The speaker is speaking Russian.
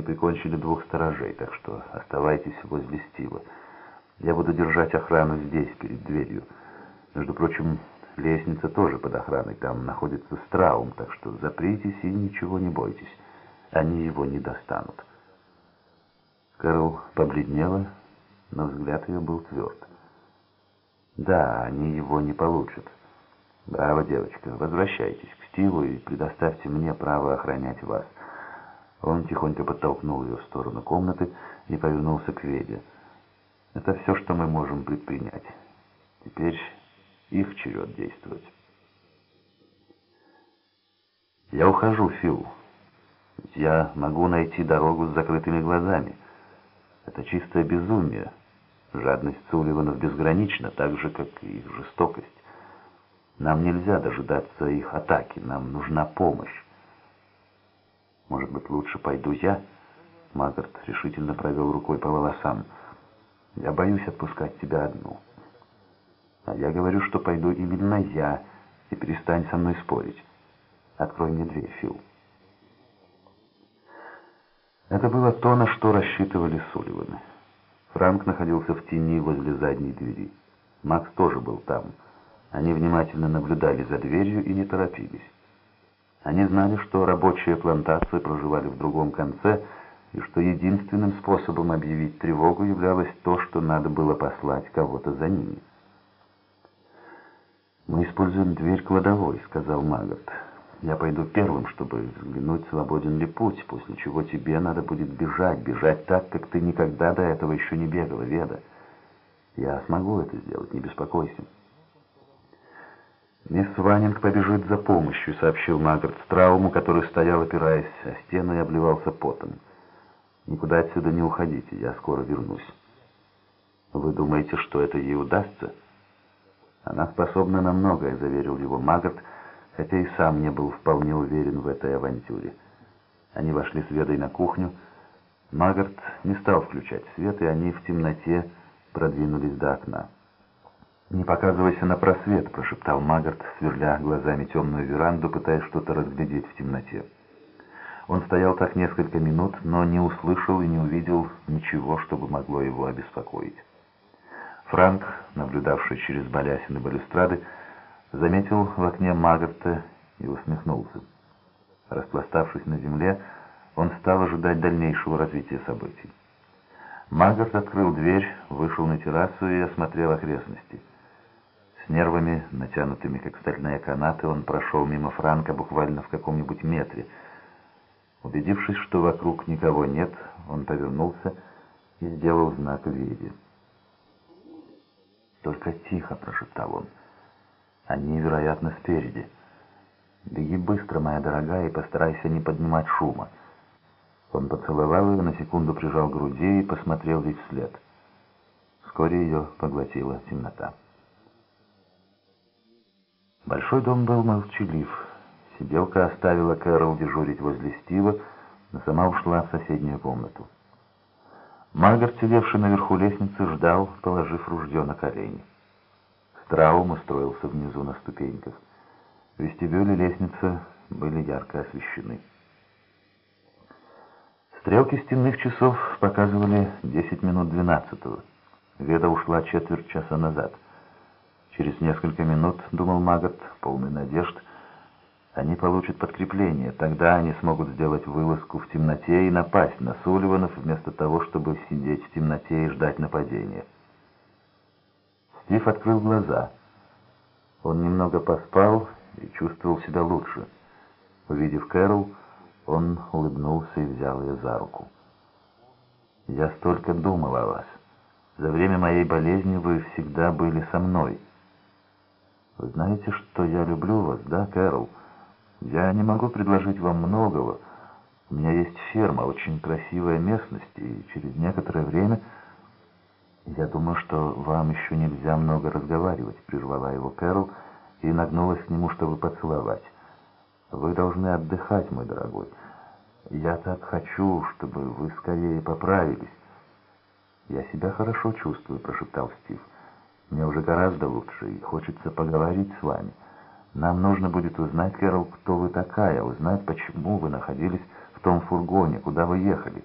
Они прикончили двух сторожей, так что оставайтесь возле Стива. Я буду держать охрану здесь, перед дверью. Между прочим, лестница тоже под охраной. Там находится Страум, так что запритесь и ничего не бойтесь. Они его не достанут. Кэрол побледнела, но взгляд ее был тверд. Да, они его не получат. Браво, девочка. Возвращайтесь к Стиву и предоставьте мне право охранять вас. Он тихонько подтолкнул ее в сторону комнаты и повернулся к Веде. Это все, что мы можем предпринять. Теперь их черед действовать. Я ухожу, Фил. Я могу найти дорогу с закрытыми глазами. Это чистое безумие. Жадность Сулливанов безгранична, так же, как и их жестокость. Нам нельзя дожидаться их атаки, нам нужна помощь. Может быть, лучше пойду я? Магарт решительно провел рукой по волосам. Я боюсь отпускать тебя одну. А я говорю, что пойду именно я, и перестань со мной спорить. Открой мне дверь, Фил. Это было то, на что рассчитывали Сулливаны. Франк находился в тени возле задней двери. Макс тоже был там. Они внимательно наблюдали за дверью и не торопились. Они знали, что рабочие плантации проживали в другом конце, и что единственным способом объявить тревогу являлось то, что надо было послать кого-то за ними. «Мы используем дверь кладовой», — сказал Магарт. Я пойду первым, чтобы взглянуть, свободен ли путь, после чего тебе надо будет бежать, бежать так, как ты никогда до этого еще не бегала, Веда. Я смогу это сделать, не беспокойся. «Мисс Ванинг побежит за помощью», — сообщил Магарт Страуму, который стоял, опираясь о стену и обливался потом. «Никуда отсюда не уходите, я скоро вернусь». «Вы думаете, что это ей удастся?» «Она способна на многое», — заверил его Магарт, — хотя и сам не был вполне уверен в этой авантюре. Они вошли с Ведой на кухню. Магарт не стал включать свет, и они в темноте продвинулись до окна. «Не показывайся на просвет», — прошептал Магарт, сверля глазами темную веранду, пытаясь что-то разглядеть в темноте. Он стоял так несколько минут, но не услышал и не увидел ничего, чтобы могло его обеспокоить. Франк, наблюдавший через балясины балюстрады, заметил в окне Магарта и усмехнулся. Распластавшись на земле, он стал ожидать дальнейшего развития событий. Магарт открыл дверь, вышел на террасу и осмотрел окрестности. Нервами, натянутыми как стальные канаты, он прошел мимо Франка буквально в каком-нибудь метре. Убедившись, что вокруг никого нет, он повернулся и сделал знак Веде. «Только тихо», — прошептал он. Они, вероятно, спереди. Беги быстро, моя дорогая, и постарайся не поднимать шума. Он поцеловал ее, на секунду прижал к груди и посмотрел ей вслед. Вскоре ее поглотила темнота. Большой дом был молчалив. Сиделка оставила Кэрол дежурить возле Стива, но сама ушла в соседнюю комнату. Магар, сидевший наверху лестницы, ждал, положив ружье на колени. Траум устроился внизу на ступеньках. Вестибюль и лестница были ярко освещены. Стрелки стенных часов показывали 10 минут 12 -го. Веда ушла четверть часа назад. Через несколько минут, думал Магот, полный надежд, они получат подкрепление. Тогда они смогут сделать вылазку в темноте и напасть на Сулливанов, вместо того, чтобы сидеть в темноте и ждать нападения. Стив открыл глаза. Он немного поспал и чувствовал себя лучше. Увидев Кэрол, он улыбнулся и взял ее за руку. «Я столько думал о вас. За время моей болезни вы всегда были со мной. Вы знаете, что я люблю вас, да, Кэрол? Я не могу предложить вам многого. У меня есть ферма, очень красивая местность, и через некоторое время...» «Я думаю, что вам еще нельзя много разговаривать», — прервала его Кэрол и нагнулась к нему, чтобы поцеловать. «Вы должны отдыхать, мой дорогой. Я так хочу, чтобы вы скорее поправились». «Я себя хорошо чувствую», — прошептал Стив. «Мне уже гораздо лучше, и хочется поговорить с вами. Нам нужно будет узнать, Кэрол, кто вы такая, узнать, почему вы находились в том фургоне, куда вы ехали.